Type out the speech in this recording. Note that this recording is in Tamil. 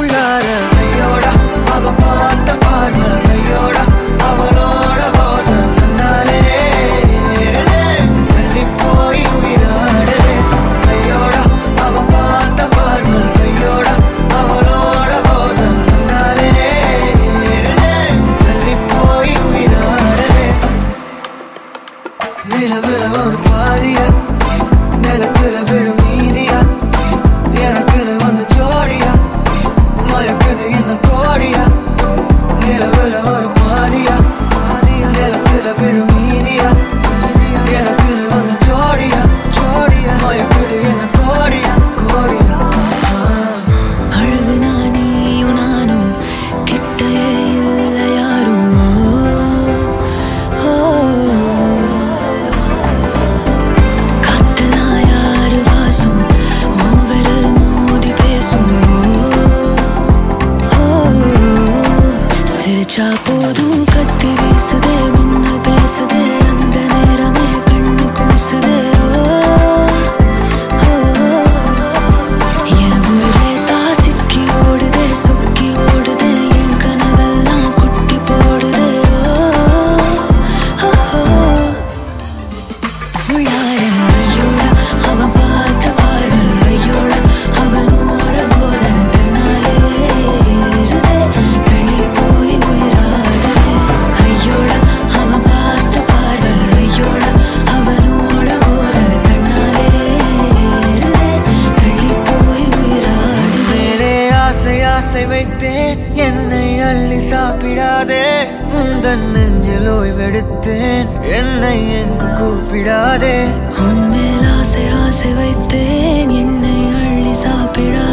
உள்ளார ஐயோடா அவ பார்த்த பார்வை. நினைச்சா போதும். கத்தி வீசுதே மின்னல் பேசுதே அந்த நேரமே கண்ணு கூசுதே. ஆசை வைத்தேன் என்னை அள்ளி சாப்பிடாதே. முந்தன் நெஞ்சில் ஓய்வெடுத்தேன் என்னை எங்கு கூப்பிடாதே. உன்மேல் ஆசை ஆசை வைத்தேன் என்னை அள்ளி சாப்பிடாதே